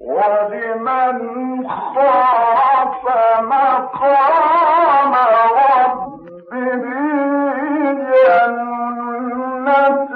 ولمن خاف مقام ربه جنة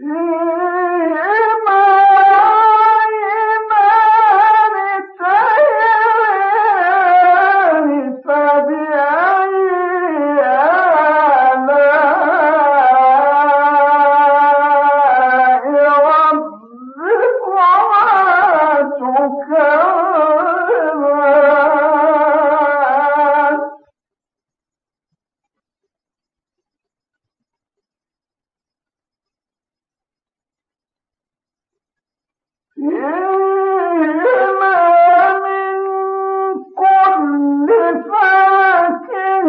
Yeah. من كل فاكهة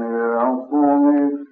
يكن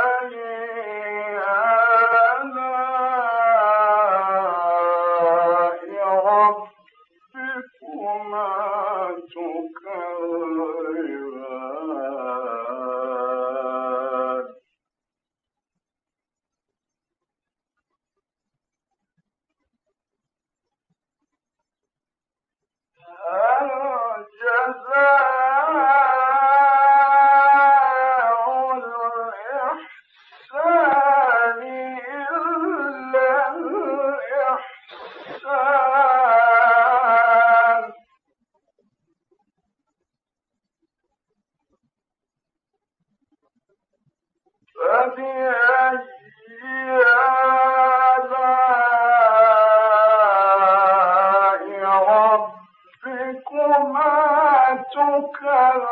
كذبا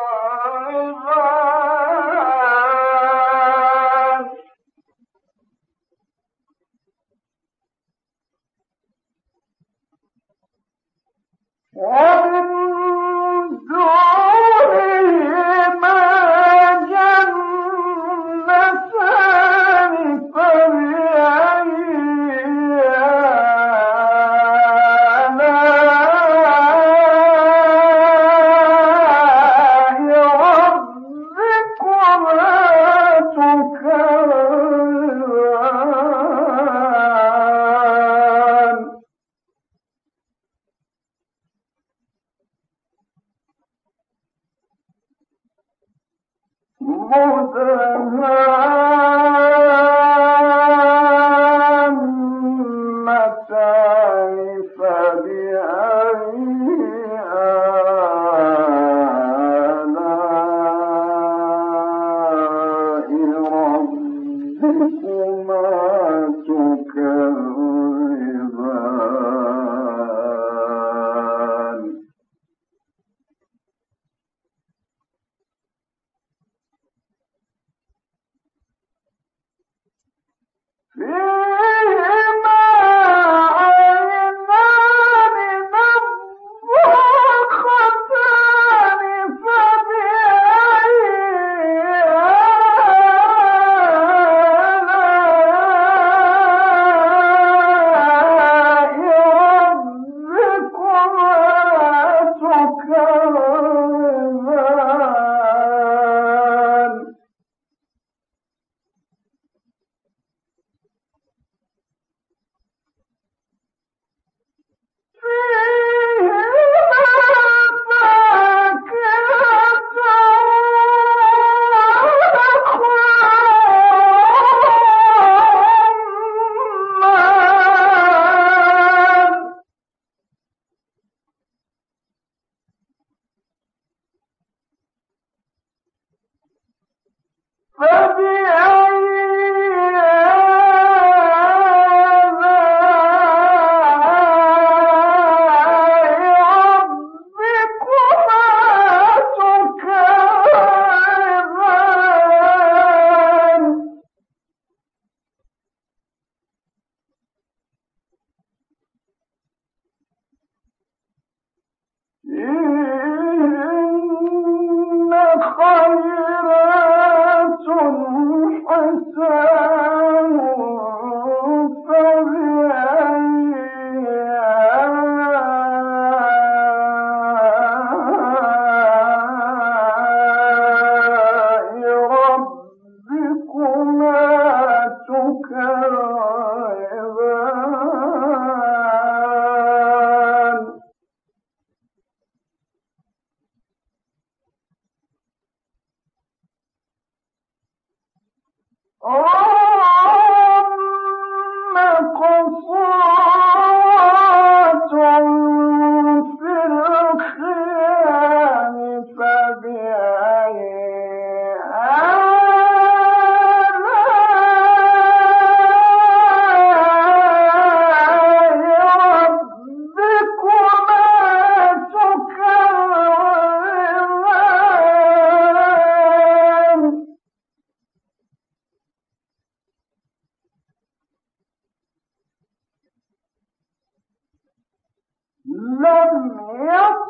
لم يكن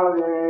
Hare